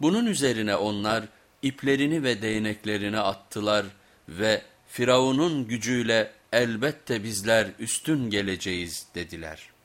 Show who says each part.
Speaker 1: Bunun üzerine onlar iplerini ve değneklerini attılar ve Firavun'un gücüyle elbette bizler üstün geleceğiz dediler.